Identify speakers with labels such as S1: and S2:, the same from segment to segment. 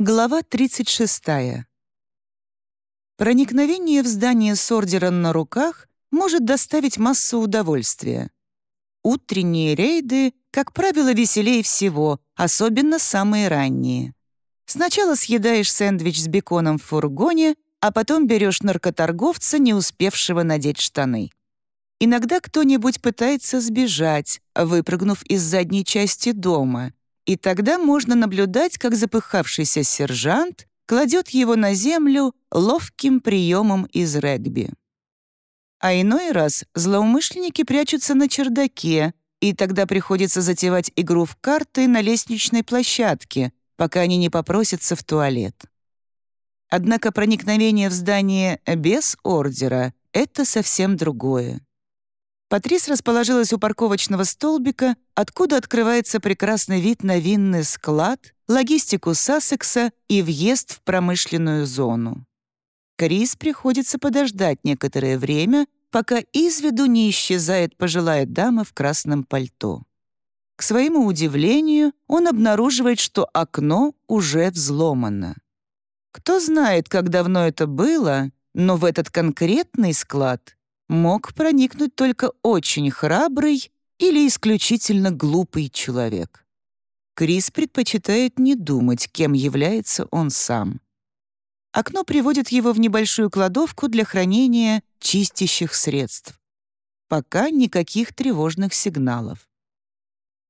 S1: Глава 36. Проникновение в здание с ордером на руках может доставить массу удовольствия. Утренние рейды, как правило, веселее всего, особенно самые ранние. Сначала съедаешь сэндвич с беконом в фургоне, а потом берешь наркоторговца, не успевшего надеть штаны. Иногда кто-нибудь пытается сбежать, выпрыгнув из задней части дома — и тогда можно наблюдать, как запыхавшийся сержант кладет его на землю ловким приемом из регби. А иной раз злоумышленники прячутся на чердаке, и тогда приходится затевать игру в карты на лестничной площадке, пока они не попросятся в туалет. Однако проникновение в здание без ордера — это совсем другое. Патрис расположилась у парковочного столбика, откуда открывается прекрасный вид на винный склад, логистику Сассекса и въезд в промышленную зону. Крис приходится подождать некоторое время, пока из виду не исчезает пожилая дама в красном пальто. К своему удивлению, он обнаруживает, что окно уже взломано. Кто знает, как давно это было, но в этот конкретный склад мог проникнуть только очень храбрый или исключительно глупый человек. Крис предпочитает не думать, кем является он сам. Окно приводит его в небольшую кладовку для хранения чистящих средств. Пока никаких тревожных сигналов.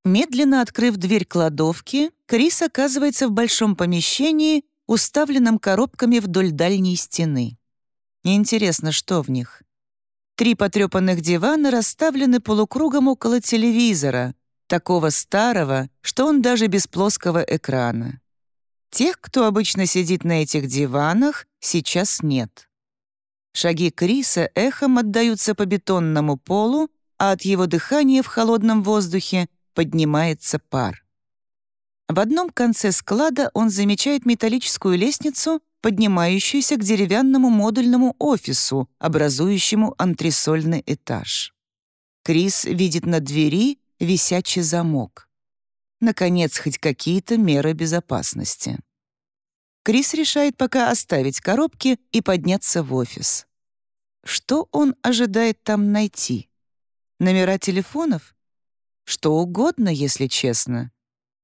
S1: Медленно открыв дверь кладовки, Крис оказывается в большом помещении, уставленном коробками вдоль дальней стены. Интересно, что в них? Три потрепанных дивана расставлены полукругом около телевизора, такого старого, что он даже без плоского экрана. Тех, кто обычно сидит на этих диванах, сейчас нет. Шаги Криса эхом отдаются по бетонному полу, а от его дыхания в холодном воздухе поднимается пар. В одном конце склада он замечает металлическую лестницу, поднимающуюся к деревянному модульному офису, образующему антресольный этаж. Крис видит на двери висячий замок. Наконец, хоть какие-то меры безопасности. Крис решает пока оставить коробки и подняться в офис. Что он ожидает там найти? Номера телефонов? Что угодно, если честно.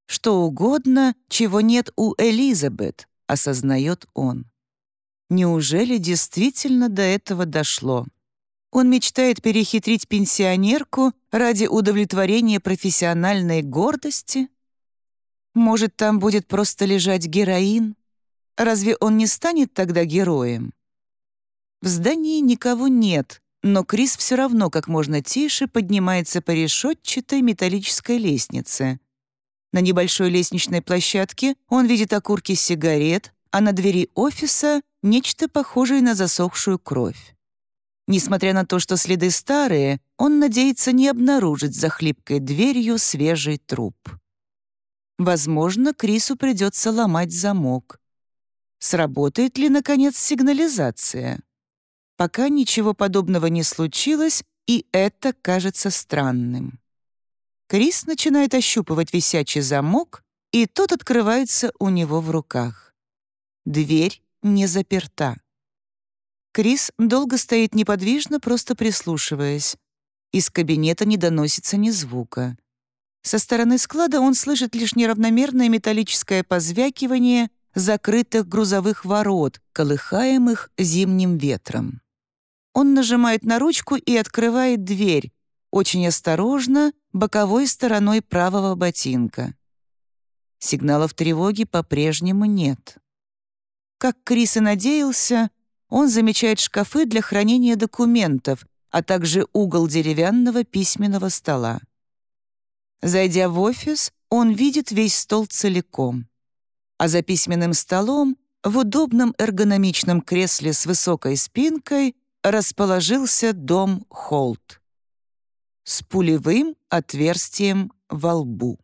S1: Что угодно, чего нет у Элизабет, осознает он. Неужели действительно до этого дошло? Он мечтает перехитрить пенсионерку ради удовлетворения профессиональной гордости? Может, там будет просто лежать героин? Разве он не станет тогда героем? В здании никого нет, но Крис все равно как можно тише поднимается по решетчатой металлической лестнице. На небольшой лестничной площадке он видит окурки сигарет, а на двери офиса — нечто похожее на засохшую кровь. Несмотря на то, что следы старые, он надеется не обнаружить за хлипкой дверью свежий труп. Возможно, Крису придется ломать замок. Сработает ли, наконец, сигнализация? Пока ничего подобного не случилось, и это кажется странным. Крис начинает ощупывать висячий замок, и тот открывается у него в руках. Дверь не заперта. Крис долго стоит неподвижно, просто прислушиваясь. Из кабинета не доносится ни звука. Со стороны склада он слышит лишь неравномерное металлическое позвякивание закрытых грузовых ворот, колыхаемых зимним ветром. Он нажимает на ручку и открывает дверь, очень осторожно, боковой стороной правого ботинка. Сигналов тревоги по-прежнему нет. Как Крис и надеялся, он замечает шкафы для хранения документов, а также угол деревянного письменного стола. Зайдя в офис, он видит весь стол целиком. А за письменным столом, в удобном эргономичном кресле с высокой спинкой, расположился дом Холт с пулевым отверстием во лбу.